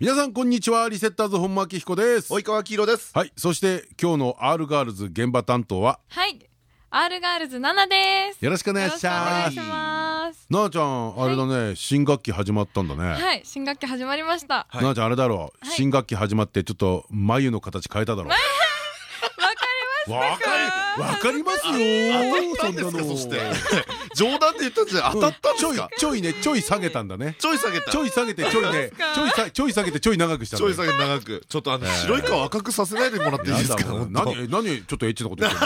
皆さんこんにちは。リセッターズ本間明彦です。及川黄色です。はい。そして今日の R ガールズ現場担当は？はい。R ガールズナナです。よろしくお願いします。ななちゃんあれだね。新学期始まったんだね。はい。新学期始まりました。ななちゃんあれだろ。う新学期始まってちょっと眉の形変えただろ。う わかりわかりますよそんなのそして冗談で言ったんじゃ当たったんですか？ちょいねちょい下げたんだね。ちょい下げた。ちょい下げてちょいねちょいさちょい下げてちょい長くしたちょい下げて長く。ちょっとあの白い顔赤くさせないでもらっていいですか？何何ちょっとエッチなこと言って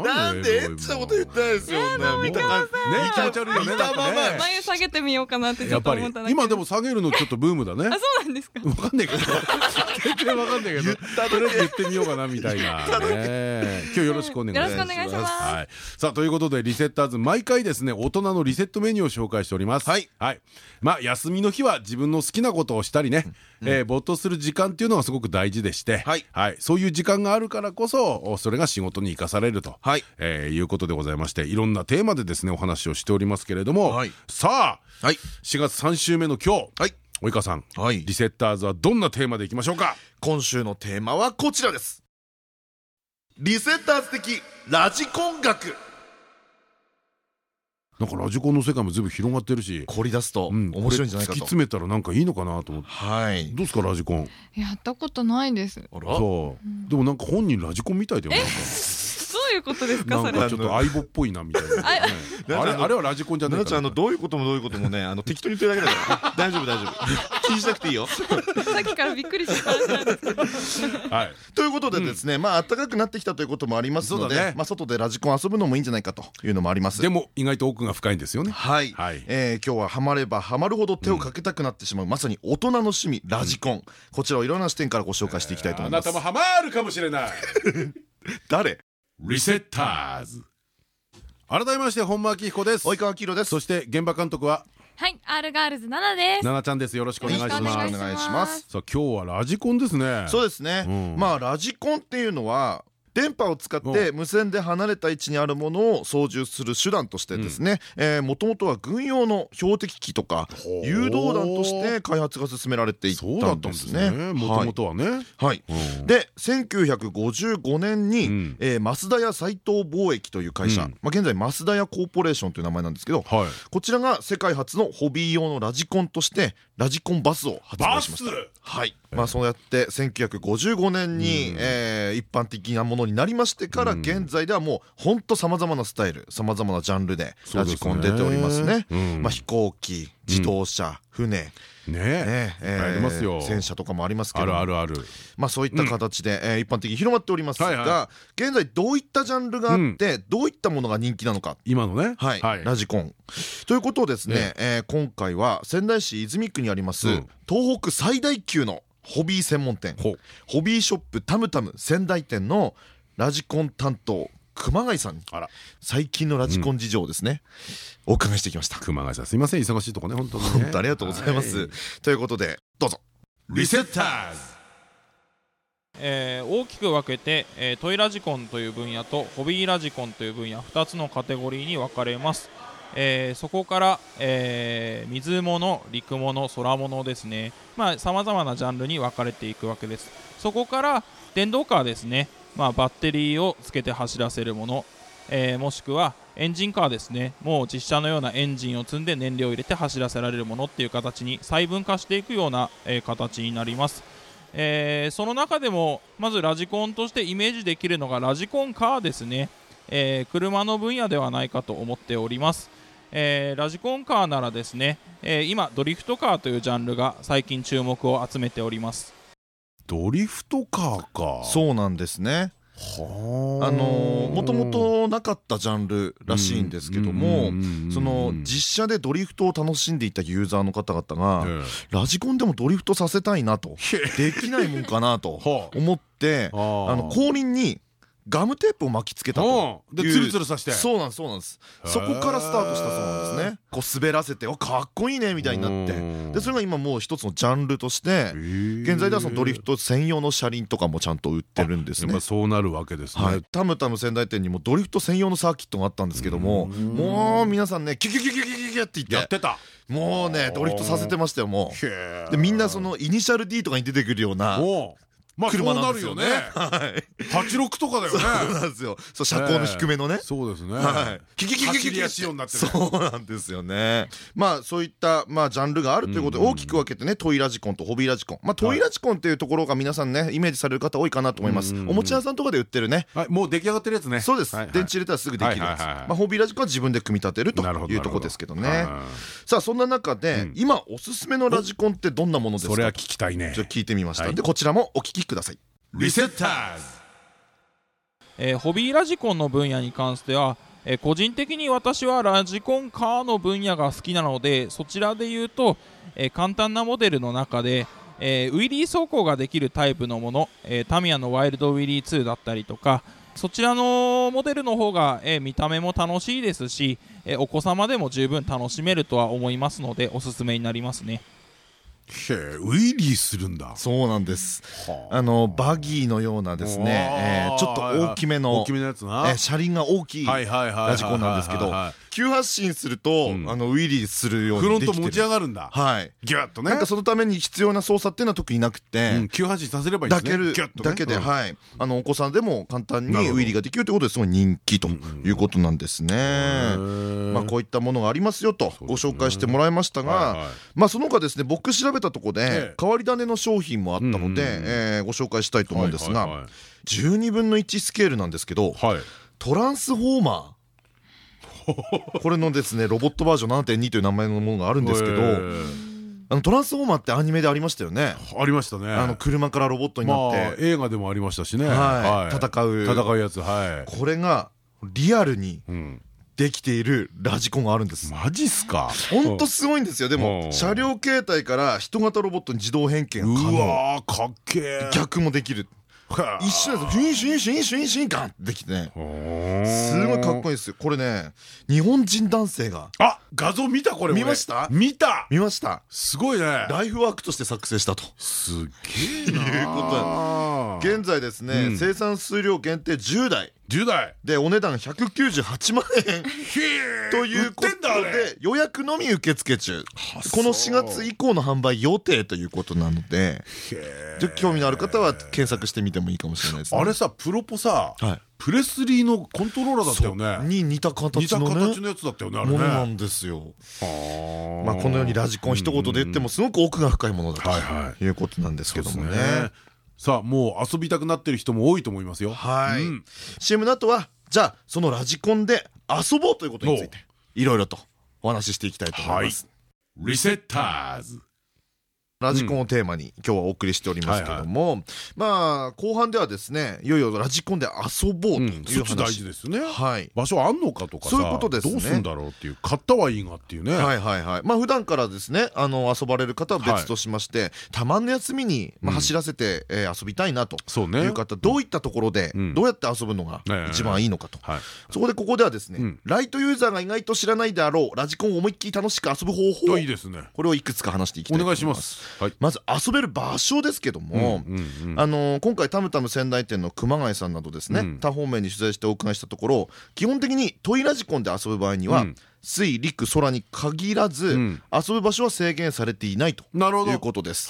るなんでエッチなこと言ってないですよ見た感じね。気持ち悪いよね眉下げてみようかなってちょっと思った今でも下げるのちょっとブームだね。あそうなんですか？わかんないけど全然わかんないけどとりあえず言ってみようかなみたいな今日よろしくお願いします。よろしくお願いします。はい。さあということでリセッターズ毎回ですね大人のリセットメニューを紹介しております。はい。はい。まあ休みの日は自分の好きなことをしたりね、えー、没頭する時間っていうのがすごく大事でして、はい。はい。そういう時間があるからこそそれが仕事に生かされると、はい。えー、いうことでございましていろんなテーマでですねお話をしておりますけれども、はい。さあ、はい。4月3週目の今日、はい。及川さん、はい、リセッターズはどんなテーマでいきましょうか？今週のテーマはこちらです。リセッターズ的ラジコン学。なんかラジコンの世界も全部広がってるし。凝り出すと面白いんじゃないかと、突き詰めたらなんかいいのかなと思って。はい。どうですかラジコン？やったことないです。あら。そう、でもなんか本人ラジコンみたいだよなんか。ういうことですかそれ。ちょっと相棒っぽいなみたいな。あれあれはラジコンじゃないかなどういうこともどういうこともねあの適当に言ってるだけだから。大丈夫大丈夫。気にしなくていいよ。さっきからびっくりしたはい。ということでですねまあ暖かくなってきたということもありますのでまあ外でラジコン遊ぶのもいいんじゃないかというのもあります。でも意外と奥が深いんですよね。はい。今日はハマればハマるほど手をかけたくなってしまうまさに大人の趣味ラジコン。こちらをいろんな視点からご紹介していきたいと思います。あなたもハマるかもしれない。誰？リセッターズ。改めまして本間明彦です。及川黄色です。そして現場監督は？はい R ガールズナナです。ナナちゃんです。よろしくお願いします。お願いします。さあ今日はラジコンですね。そうですね、まあラジコンっていうのは電波を使って無線で離れた位置にあるものを操縦する手段としてですねもともとは軍用の標的機とか誘導弾として開発が進められていったんですね。もともとはね。はい。で1955年に増田屋斎藤貿易という会社。まあ現在増田屋コーポレーションという名前なんですけどこちらが世界初のホビー用のラジコンとしてラジコンバスを発売しました。はいまあそうやって1955年に一般的なものになりましてから現在ではもうほんとさまざまなスタイルさまざまなジャンルでラジコン出ておりますね。まあ飛行機自動車船。ねえ。ありますよ。戦車とかもありますけどあるあるある。まあそういった形で一般的に広まっておりますが現在どういったジャンルがあってどういったものが人気なのか。今のね。はい。ラジコン。ということをですね今回は仙台市泉区にあります東北最大級のホビー専門店。ホビーショップタムタム仙台店のラジコン担当熊谷さんに最近のラジコン事情ですね、お伺いしてきました。熊谷さんすいません。忙しいとこね本当に本当ありがとうございます。ということでどうぞ。リセッターズ。えー、大きく分けて、えー、トイラジコンという分野とホビーラジコンという分野2つのカテゴリーに分かれます、えー、そこから、えー、水物陸物空物ですね。さまざ、まなジャンルに分かれていくわけです。そこから電動カーですねまあ、バッテリーをつけて走らせるもの、えー、もしくはエンジンカーですね。もう実車のようなエンジンを積んで燃料を入れて走らせられるものっていう形に細分化していくような、えー、形になります、えー、その中でもまずラジコンとしてイメージできるのがラジコンカーですね、え車の分野ではないかと思っております。えー、ラジコンカーならですね、え、今ドリフトカーというジャンルが最近注目を集めております。ドリフトカーか。そうなんですね。あ。のもともとなかったジャンルらしいんですけどもその実写でドリフトを楽しんでいたユーザーの方々がラジコンでもドリフトさせたいなと。できないもんかなと 思ってあの後輪にガムテープを巻きつけたと。でツルツルさして。そうなんですそうなんです。そこからスタートしたそうなんですね。こう滑らせてかっこいいねみたいになって。でそれが今もう一つのジャンルとして現在ではそのドリフト専用の車輪とかもちゃんと売ってるんですね。そうなるわけですね。タムタム仙台店にもドリフト専用のサーキットがあったんですけどももう皆さんねキュキュキュキュキュキュキュって言ってやってた。もうねドリフトさせてましたよもう。でみんなそのイニシャル D とかに出てくるようなまあ車なんですよね。八六とかだよね。そうなんですよ。そう車高の低めのね。そうですね。はい。キキキキキキ仕様になってる。そうなんですよね。まあそういったまあジャンルがあるということで大きく分けてねトイラジコンとホビーラジコン。まあトイラジコンっていうところが皆さんねイメージされる方多いかなと思います。おもちゃ屋さんとかで売ってるね。はい。もう出来上がってるやつね。そうです。電池入れたらすぐできるやつ。まあホビーラジコンは自分で組み立てるというところですけどね。さあそんな中で今おすすめのラジコンってどんなものですか？それは聞きたいね。じゃ聞いてみました。でこちらもお聞きください。リセッターズ、えー、ホビーラジコンの分野に関しては、えー、個人的に私はラジコンカーの分野が好きなのでそちらで言うと、えー、簡単なモデルの中で、えウィリー走行ができるタイプのもの、えタミヤのワイルドウィリー2だったりとかそちらのモデルの方が、え見た目も楽しいですし、えお子様でも十分楽しめるとは思いますのでおすすめになりますね。へえウィリーするんだ。そうなんです。あ。のバギーのようなですねちょっと大きめの大きめのやつな。車輪が大きい。ラジコンなんですけど急発進するとあのウィリーするようにフロント持ち上がるんだ。はい。ギュッとね。なんかそのために必要な操作っていうのは特になくて急発進させればいいだけだけではい。あのお子さんでも簡単にウィリーができるということですごい人気ということなんですね。まあこういったものがありますよとご紹介してもらいましたがまあその他ですね僕調べたとこで変わり種の商品もあったのでご紹介したいと思うんですが12分の1スケールなんですけどトランスフォーマー これのですねロボットバージョン7.2という名前のものがあるんですけどあのトランスフォーマーってアニメでありましたよね。ありましたね。あの車からロボットになって。映画でもありましたしね。戦う。戦うやつはい。これがリアルにできているラジコンがあるんです。マジっすか？本当すごいんですよ。でも車両形態から人型ロボットに自動変形が可能。うわかっけえ逆もできる一瞬です。シュンシュンシュンシュンシュンガンできてねすごいかっこいいですよこれね日本人男性があ画像見たこれ見ました見た見ましたすごいねライフワークとして作成したとすげえないうこと現在ですね生産数量限定10台10台でお値段198万円ということで予約のみ受付中この4月以降の販売予定ということなので興味のある方は検索してみてもいいかもしれないですあれさプロポさプレスリーのコントローラーだったよね。に似た形の形のやつだったよねものなんですよ。まあこのようにラジコン一言で言ってもすごく奥が深いものだということなんですけどもね。さあもう遊びたくなってる人も多いと思いますよ。はい、うん、CM の後はじゃあそのラジコンで遊ぼうということについていろいろとお話ししていきたいと思います、はい、リセッターズラジコンをテーマに今日はお送りしておりますけどもまあ後半ではですねいよいよラジコンで遊ぼうという話。大事ですよね。はい。場所あんのかとかそういうことですどうするんだろうっていう買ったはいいがっていうね。はいはいはい。まあ普段からですねあの遊ばれる方は別としましてたまんの休みに走らせて遊びたいなという方どういったところでどうやって遊ぶのが一番いいのかと。そこでここではですねライトユーザーが意外と知らないであろうラジコンを思いっきり楽しく遊ぶ方法いいですね。これをいくつか話していきたいと思いますまず遊べる場所ですけども今回タムタム仙台店の熊谷さんなどですね他方面に取材してお伺いしたところ基本的にトイラジコンで遊ぶ場合には水陸空に限らず遊ぶ場所は制限されていないということです。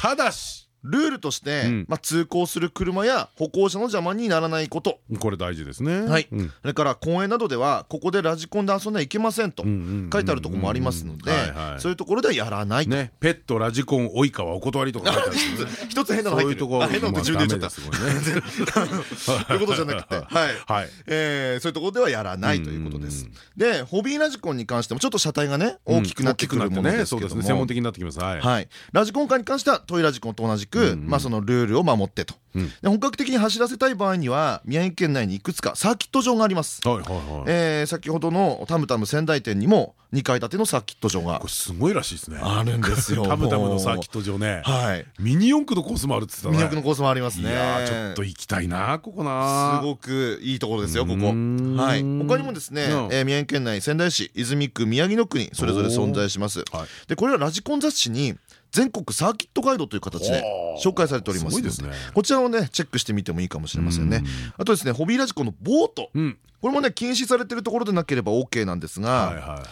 ただしルールとして、うん、まあ通行する車や歩行者の邪魔にならないこと。これ大事ですね。はい、うん、それから公園などではここでラジコンで遊んではいけませんと書いてあるところもありますのでそういうところではやらないね。ペットラジコン追いかはお断りとか書いてある。一つ変なの入ってる。変なの自分で言っちゃった。と いうことじゃなくて。はい。そういうところではやらないということです。でホビーラジコンに関してもちょっと車体がね大きくなってくるものですけども。専門的になってきます。はい。ラジコンカーに関してはトイラジコンと同じくく、まあ、そのルールを守ってと。で本格的に走らせたい場合には宮城県内にいくつかサーキット場があります。はいはいはいえー先ほどのタムタム仙台店にも2階建てのサーキット場がこれすごいらしいですねあるんですよ。タムタムのサーキット場ねはい。ミニ四駆のコースもあるって言ってたね魅力のコースもありますね。いやーちょっと行きたいなここなすごくいいところですよ、ここ。はい。他にもですね、うんえー宮城県内、仙台市、泉区、宮城野区にそれぞれ存在します。はいで、これはラジコン雑誌に全国サーキットガイドという形で紹介されておりますので。すごいですねこちらをね、チェックしてみてもいいかもしれませんね。あとですね、ホビーラジコンのボート。うんこれもね、禁止されてるところでなければ OK なんですが、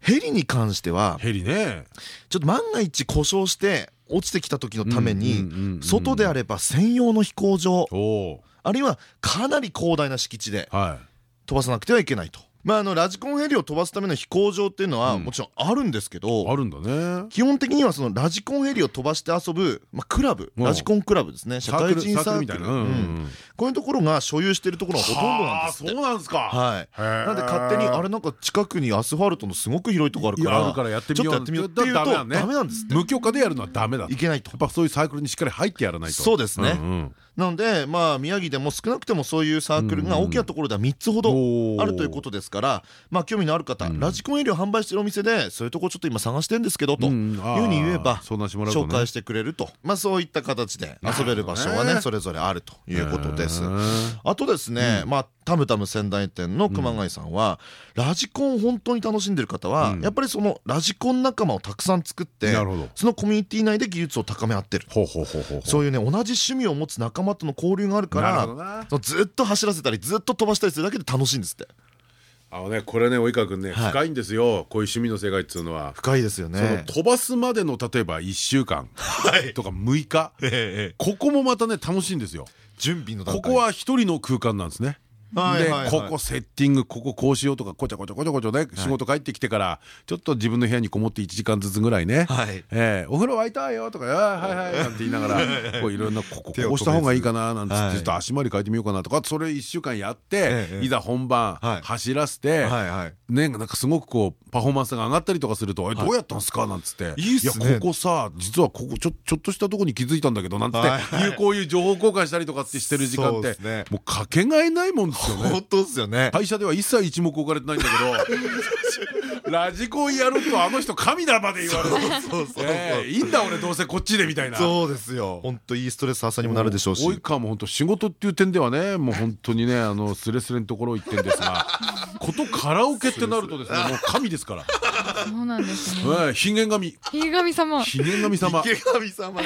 ヘリに関しては、ヘリねちょっと万が一故障して落ちてきた時のためにうん、外であれば専用の飛行場、あるいはかなり広大な敷地ではい飛ばさなくてはいけないと。まあ、あのラジコンヘリを飛ばすための飛行場っていうのはうん。もちろんあるんですけど、あるんだね。基本的にはそのラジコンヘリを飛ばして遊ぶ、まあ、クラブ。うん。ラジコンクラブですね。社会人サークルみたいな。こういうところが所有しているところがほとんどなんですそうなんですか。はい。なんで勝手にあれなんか近くにアスファルトのすごく広いとこあるからいやあるからやってみよう。ちょっとやってみようっていうとダメなんです無許可でやるのはダメだいけないと。やっぱそういうサークルにしっかり入ってやらないと。そうですねなのでまあ宮城でも少なくてもそういうサークルが大きなところでは3つほどあるということですからまあ興味のある方ラジコンヘリを販売してるお店でそういうところちょっと今探してるんですけどといううんふうに言えば紹介してくれると。まあそういった形で遊べる場所はねそれぞれあるということです。あとですねまあタムタム仙台店の熊谷さんはラジコンを本当に楽しんでる方はうん。やっぱりそのラジコン仲間をたくさん作ってなるほど。そのコミュニティ内で技術を高め合ってる。ほうほうほうほうほう。そういうね同じ趣味を持つ仲間との交流があるからずっと走らせたりずっと飛ばしたりするだけで楽しいんですって。あのねこれね及川君ねはい。深いんですよ。こういう趣味の世界っていうのは。深いですよそのね飛ばすまでの例えば1週間はい。とか6日ここもまたね楽しいんですよ。準備の段階。ここは一人の空間なんですねでここセッティングこここうしようとかこちょこちょこちょこちょね仕事帰ってきてからちょっと自分の部屋にこもって1時間ずつぐらいねはい。ええお風呂沸いたよとか「あーはいはい」なんて言いながら こういろんなこここうした方がいいかななんてちょっと足回り変えてみようかなとかそれ1週間やってええいざ本番はい。走らせてねなんかすごくこうパフォーマンスが上がったりとかすると「えどうやったんすか?」なんつって「いやここさ実はここちょちょっとしたとこに気づいたんだけど」なんつってこういう情報交換したりとかってしてる時間ってもうかけがえないもんですよね。本当ですよね。会社では一切一目置かれてないんだけど ラジコンやるとあの人神だまで言われるそうそうええいいんだ俺どうせこっちでみたいな。そうですよ。本当いいストレス発散にもなるでしょうし。及川も本当仕事っていう点ではねもう本当にねあのスレスレのところ行ってんですが ことカラオケってなるとですねもう神ですからそうなんですね。ええひげ神。ひげ神様。ひげ神様。池上様。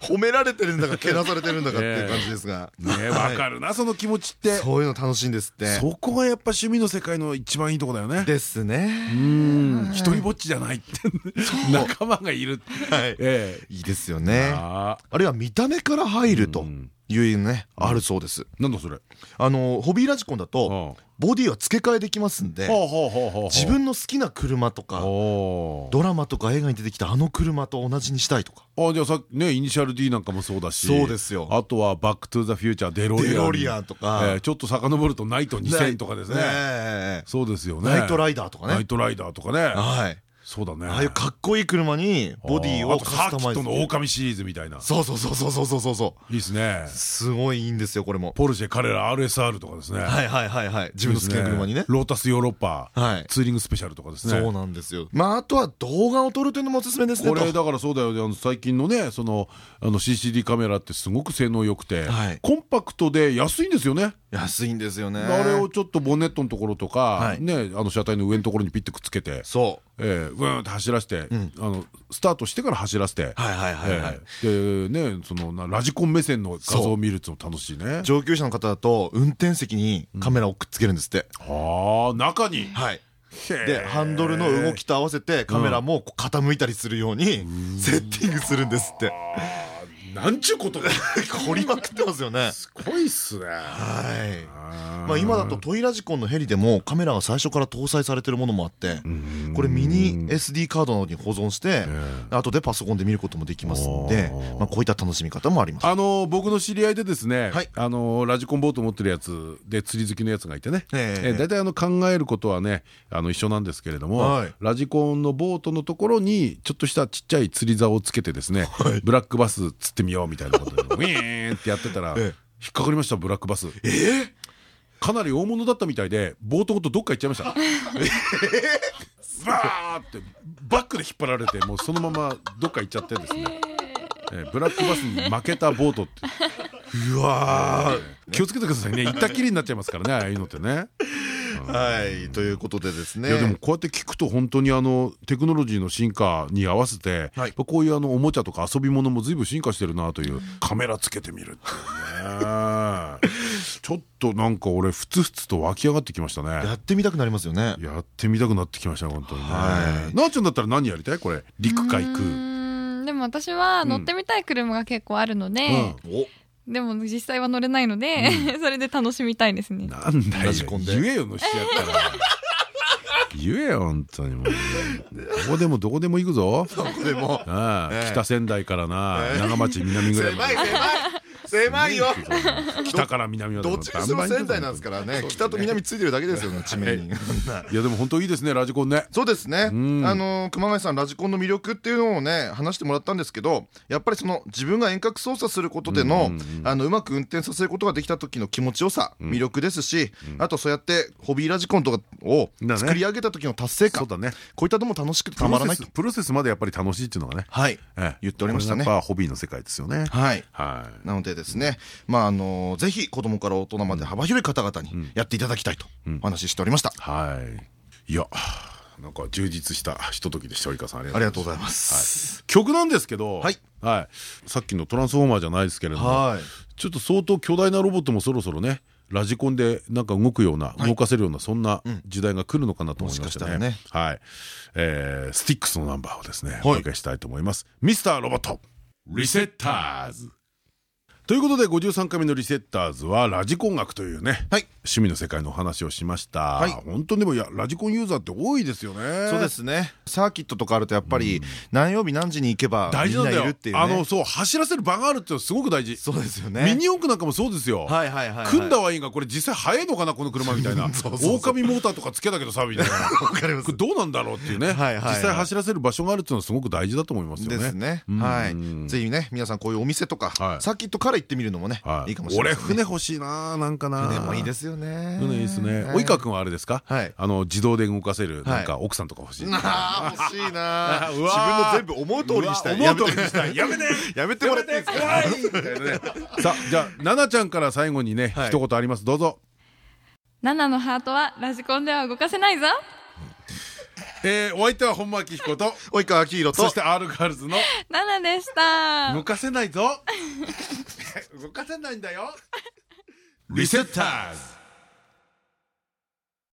褒められてるんだかけなされてるんだかっていう 感じですが。ねわかるなその気持ちって。そういうの楽しいんですって。そこがやっぱ趣味の世界の一番いいとこだよね。ですね。うん。一人ぼっちじゃないって。仲間がいるはい。ええ。いいですよね。ああるいは見た目から入るとうん。いうねあるそうです。なんだそれ。あのホビーラジコンだとボディは付け替えできますんで自分の好きな車とかおドラマとか映画に出てきたあの車と同じにしたいとか。あじゃあさねイニシャル D なんかもそうだし。そうですよ。あとは「バック・トゥ・ザ・フューチャー」デロリアンデロリアンとか。えーちょっと遡ると「ナイト2000」とかですね。ねそうですよね。ナイトライダーとかね。ナイトライダーとかね。はいそうだね。ああいうかっこいい車にボディをカスタマイズの狼シリーズみたいな。そうそうそうそうそうそうそう。いいですね。すごいいいんですよこれも。ポルシェカレラ RSR とかですね。はいはいはいはい。自分の好きな車にね。ロータスヨーロッパツーリングスペシャルとかですね。そうなんですよ。まああとは動画を撮るというのもおすすめですねこれだからそうだよ最近のねそのあの CCD カメラってすごく性能良くてコンパクトで安いんですよね。安いんですよね。あれをちょっとボンネットのところとかはい。ねあの車体の上のところにピッてくっつけてそええブーンって走らせてあのスタートしてから走らせて。うはいはいはいはい。ええ。でねそのなラジコン目線の画像を見るっていうの楽しいね。上級者の方だと運転席にカメラをくっつけるんですって。はあ中に。はい。でハンドルの動きと合わせてカメラも傾いたりするようにセッティングするんですってなんちゅうことだ 凝りまくってますよね。すごいっすね。はい。あまあ今だとトイラジコンのヘリでもカメラが最初から搭載されてるものもあってこれミニ SD カードなどに保存して後でパソコンで見ることもできますんでまあこういった楽しみ方もあります。あの僕の知り合いでですね、はい。あのラジコンボート持ってるやつで釣り好きのやつがいてね、ええ。え大体あの考えることはねあの一緒なんですけれども、はい。ラジコンのボートのところにちょっとしたちっちゃい釣り竿をつけてですね、ブラックバス釣ってみみようみたいなことでウィーンってやってたら引っかかりましたブラックバス。えかなり大物だったみたいで冒頭とどっか行っちゃいました。バーってバックで引っ張られてもうそのままどっか行っちゃってですね。えーブラックバスに負けたボートって。うわ気をつけてくださいね。行ったきりになっちゃいますからねああいうのってねはいということでですね。いやでもこうやって聞くと本当にあのテクノロジーの進化に合わせて、はい。こういうあのおもちゃとか遊び物も随分進化してるなというカメラつけてみるっていうね。ちょっとなんか俺ふつふつと湧き上がってきましたね。やってみたくなりますよね。やってみたくなってきました本当にね。はい。なあちゃんだったら何やりたい？これ。陸海う空でも私は乗ってみたい車が結構あるので、おでも実際は乗れないので、それで楽しみたいですね。なんだよ言えよのしちゃったら。言えよ本当にもう。どこでもどこでも行くぞ。ここでも。ああええ。北仙台からな。長町南ぐらいまで狭いよ。北から南までどっちにしても仙台なんですからね。北と南ついてるだけですよね地名に。いやでも本当いいですねラジコンね。そうですね。あん。の熊谷さんラジコンの魅力っていうのをね話してもらったんですけどやっぱりその自分が遠隔操作することでのあのうまく運転させることができた時の気持ちよさ魅力ですしあとそうやってホビーラジコンとかを作り上げた時の達成感そうだね。こういったのも楽しくてたまらないプロセスまでやっぱり楽しいっていうのがね。はい。ええ。言っておりましたね。ホビーの世界ですよね。はい。はい。なのでですね、まああのぜひ子供から大人まで幅広い方々にやっていただきたいとお話ししておりました。はい。いやなんか充実したひとときでした及川さん。ありがとうございます。ます。曲なんですけどはい。はい。さっきのトランスフォーマーじゃないですけれどもはい。ちょっと相当巨大なロボットもそろそろねラジコンでなんか動くような、い。動かせるようなそんな時代が来るのかなと思いましてね。はい、えースティックスのナンバーをですね、い。お願いしたいと思います。ミスターロボット。リセッターズということで53回目のリセッターズはラジコン楽というね、はい趣味の世界のお話をしました。はい本当にでもいやラジコンユーザーって多いですよね。そうですね。サーキットとかあるとやっぱり何曜日何時に行けばみん大事なんだよないるっていうね。あのそう走らせる場があるっていうのはすごく大事。そうですよね。ミニ四駆なんかもそうですよ。はいはいはいはい。組んだはいいがこれ実際速いのかなこの車みたいな 狼モーターとかつけたけどさみたいな わかりますこれ。どうなんだろうっていうねはいはいはい実際走らせる場所があるっていうのはすごく大事だと思いますよねですね。うんはい。ぜひね皆さんこういうお店とかはいサーキットから行ってみるのもねはい。いかもしれない俺。船欲しいななんかな船もいいですよね。船いいですね。はい。及川君はあれですか？はい。あの自動で動かせるなんかは奥さんとか欲しい。なあ欲しいな。自分の全部思う通りにしたい。思う通りにしたい。やめて。やめてもらってさあじゃあ奈々ちゃんから最後にねはい。一言あります。どうぞ。ナナのハートはラジコンでは動かせないぞ。えーお相手は本間明彦と。及川明宏と。そして R ガールズの。ナナでした。動かせないぞ。動かせないんだよ。リセッターズ